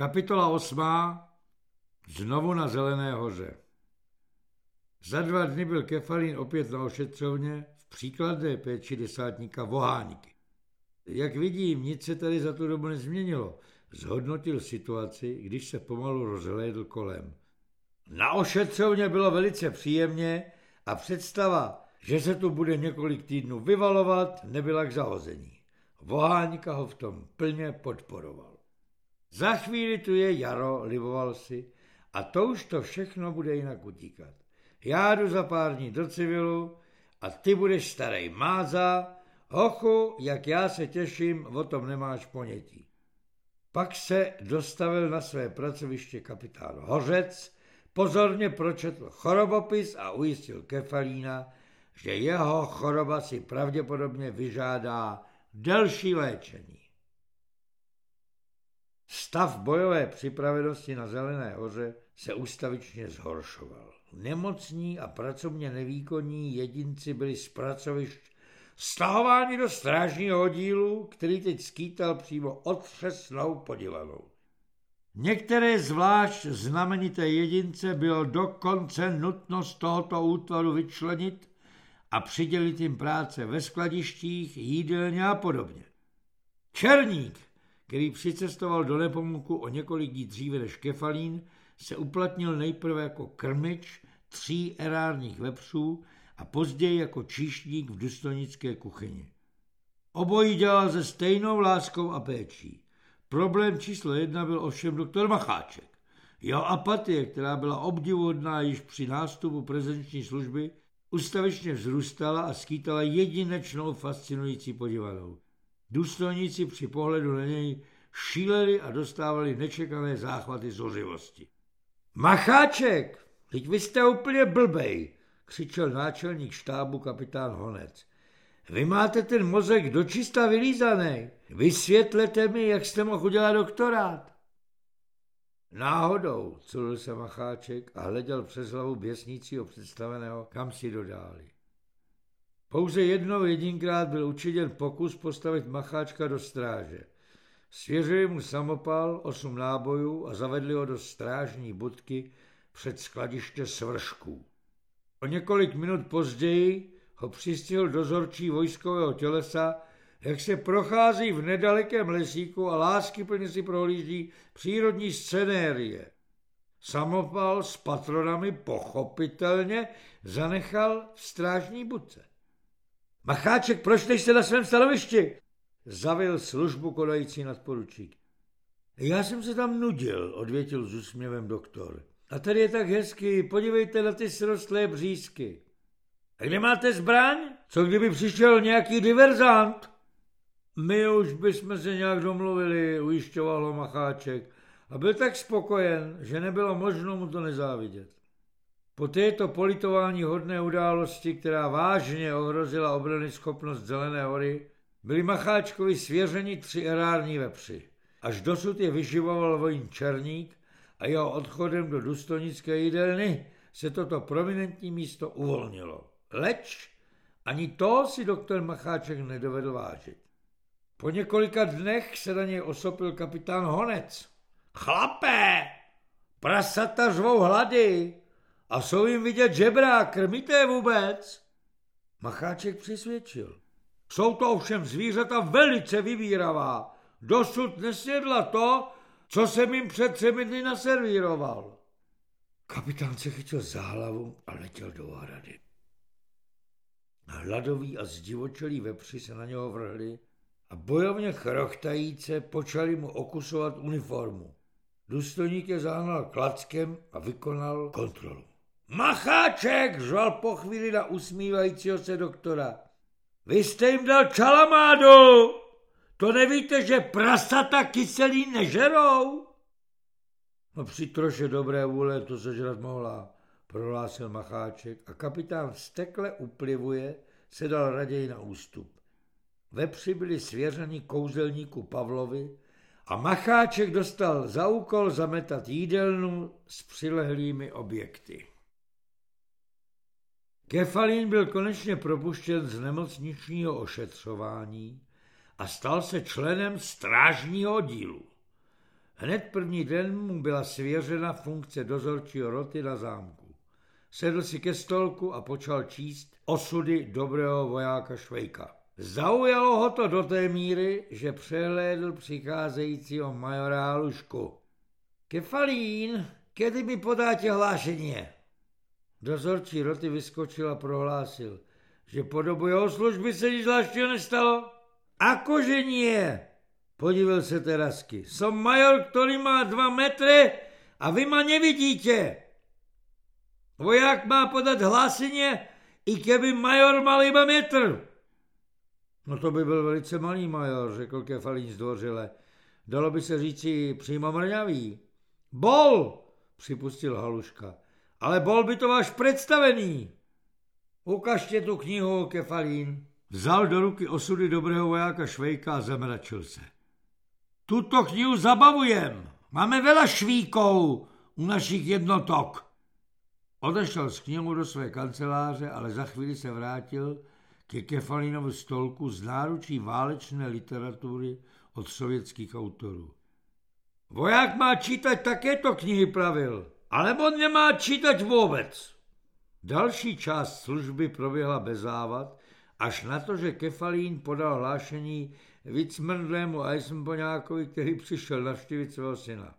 Kapitola 8. Znovu na Zelené hoře. Za dva dny byl Kefalín opět na ošetřovně v příkladné péči desátníka Voháníky. Jak vidím, nic se tady za tu dobu nezměnilo. Zhodnotil situaci, když se pomalu rozhlédl kolem. Na ošetřovně bylo velice příjemně a představa, že se tu bude několik týdnů vyvalovat, nebyla k zahození. Voháníka ho v tom plně podporoval. Za chvíli tu je jaro, liboval si, a to už to všechno bude jinak utíkat. Já jdu za pár dní do civilu a ty budeš starý máza, hochu, jak já se těším, o tom nemáš ponětí. Pak se dostavil na své pracoviště kapitán Hořec, pozorně pročetl chorobopis a ujistil Kefalína, že jeho choroba si pravděpodobně vyžádá delší léčení. Stav bojové připravenosti na Zelené hoře se ustavičně zhoršoval. Nemocní a pracovně nevýkonní jedinci byli z pracovišť stahováni do strážního oddílu, který teď skýtal přímo otřesnou podivanou. Některé zvlášť znamenité jedince bylo dokonce nutno z tohoto útvaru vyčlenit a přidělit jim práce ve skladištích, jídelně a podobně. Černík, který přicestoval do Nepomuku o několik dní dříve než Kefalín, se uplatnil nejprve jako krmič tří erárních vepřů a později jako číšník v důstojnické kuchyni. Obojí dělal se stejnou láskou a péčí. Problém číslo jedna byl ovšem doktor Macháček. Jeho apatie, která byla obdivodná již při nástupu prezenční služby, ustavičně vzrůstala a skýtala jedinečnou fascinující podívanou. Důstojníci při pohledu na něj šíleli a dostávali nečekané záchvaty zořivosti. Macháček, teď vy jste úplně blbej, křičel náčelník štábu kapitán Honec. Vy máte ten mozek dočista vylízaný. Vysvětlete mi, jak jste mohl udělat doktorát. Náhodou, culil se Macháček a hleděl přes hlavu běsnícího představeného, kam si dodáli. Pouze jednou jedinkrát byl učiněn pokus postavit Macháčka do stráže. Svěřili mu samopal, osm nábojů a zavedli ho do strážní budky před skladiště svršků. O několik minut později ho přistihl dozorčí vojskového tělesa, jak se prochází v nedalekém lesíku a láskyplně si prohlíží přírodní scenérie. Samopal s patronami pochopitelně zanechal v strážní budce. Macháček, proč nejste na svém stanovišti? Zavil službu konající nadporučík. Já jsem se tam nudil, odvětil s úsměvem doktor. A tady je tak hezky, podívejte na ty srostlé břízky. A kde máte zbraň? Co kdyby přišel nějaký diverzant? My už bychom se nějak domluvili, ujišťoval ho Macháček. A byl tak spokojen, že nebylo možno mu to nezávidět. Po této politování hodné události, která vážně ohrozila obrany schopnost Zelené hory, byli Macháčkovi svěřeni tři erární vepři. Až dosud je vyživoval vojín Černík a jeho odchodem do důstojnické jídelny se toto prominentní místo uvolnilo. Leč ani to si doktor Macháček nedovedl vážit. Po několika dnech se na něj osopil kapitán Honec. Chlape, prasata řvou hlady a jsou jim vidět žebra, krmíte je vůbec? Macháček přisvědčil. Jsou to ovšem zvířata velice vybíravá. Dosud nesjedla to, co jsem jim před třemi dny naservíroval. Kapitán se chytil za hlavu a letěl do ohrady. Hladový a zdivočelý vepři se na něho vrhli a bojovně chrochtajíce počali mu okusovat uniformu. Důstojník je zahnal klackem a vykonal kontrolu. Macháček, žval po chvíli na usmívajícího se doktora. Vy jste jim dal čalamádu! To nevíte, že prasata kyselí nežerou? No při troše dobré vůle to sežrat mohla, prohlásil Macháček a kapitán stekle uplivuje se dal raději na ústup. Vepři byli svěřeni kouzelníku Pavlovi a Macháček dostal za úkol zametat jídelnu s přilehlými objekty. Kefalín byl konečně propuštěn z nemocničního ošetřování a stal se členem strážního dílu. Hned první den mu byla svěřena funkce dozorčího roty na zámku. Sedl si ke stolku a počal číst osudy dobrého vojáka Švejka. Zaujalo ho to do té míry, že přehlédl přicházejícího majora Halušku. Kefalín, kedy mi podáte hlášení? Dozorčí roty vyskočil a prohlásil, že po dobu jeho služby se nic zvláštního nestalo. Akože nie? Podíval se Terasky. Som major, který má dva metry a vy ma nevidíte. Voják má podat hlásení, i keby major mal iba metr. No to by byl velice malý major, řekl Kefalín zdvořile. Dalo by se říci přímo mrňavý. Bol, připustil Haluška. Ale bol by to váš představený. Ukažte tu knihu, Kefalín. Vzal do ruky osudy dobrého vojáka Švejka a zamračil se. Tuto knihu zabavujem. Máme vela švíkou u našich jednotok. Odešel z knihu do své kanceláře, ale za chvíli se vrátil ke Kefalinovu stolku z náručí válečné literatury od sovětských autorů. Voják má čítat takéto knihy pravil, alebo nemá čítat vůbec. Další část služby proběhla bez závad, až na to, že Kefalín podal hlášení Vicmrdlému Eisenboňákovi, který přišel navštívit svého syna.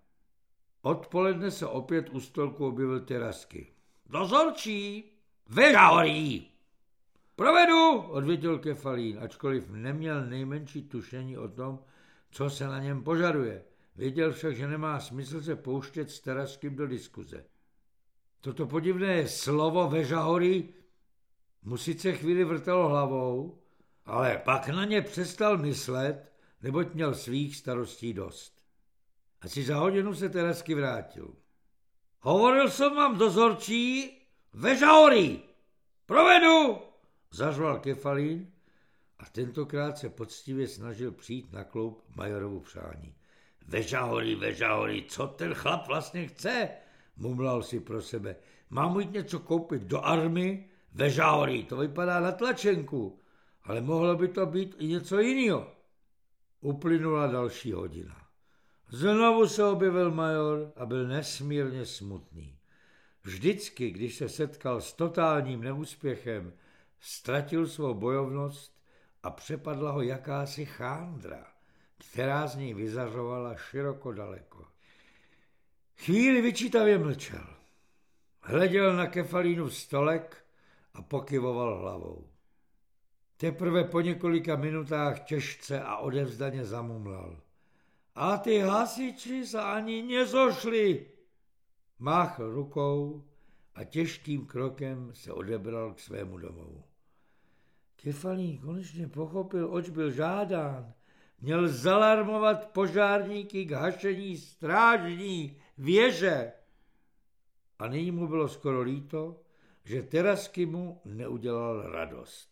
Odpoledne se opět u stolku objevil Terasky. Dozorčí! Vežahorí! Provedu, odvětil Kefalín, ačkoliv neměl nejmenší tušení o tom, co se na něm požaduje. Věděl však, že nemá smysl se pouštět s Teraským do diskuze. Toto podivné slovo vežahory mu sice chvíli vrtalo hlavou, ale pak na ně přestal myslet, neboť měl svých starostí dost. Asi za hodinu se Terasky vrátil. Hovoril jsem vám dozorčí, vežahory! Provedu! Zařval Kefalín a tentokrát se poctivě snažil přijít na kloup majorovu přání. Vežahory, vežahory, co ten chlap vlastně chce? Mumlal si pro sebe. Mám jít něco koupit do army? Vežahory, to vypadá na tlačenku, ale mohlo by to být i něco jiného. Uplynula další hodina. Znovu se objevil major a byl nesmírně smutný. Vždycky, když se setkal s totálním neúspěchem, ztratil svou bojovnost a přepadla ho jakási chándra, která z něj vyzařovala široko daleko. Chvíli vyčítavě mlčel. Hleděl na kefalínu stolek a pokyvoval hlavou. Teprve po několika minutách těžce a odevzdaně zamumlal. A ty hasiči se ani nezošli. Máchl rukou a těžkým krokem se odebral k svému domovu. Kefalín konečně pochopil, oč byl žádán. Měl zalarmovat požárníky k hašení strážní věže. A nyní mu bylo skoro líto, že Terasky mu neudělal radost.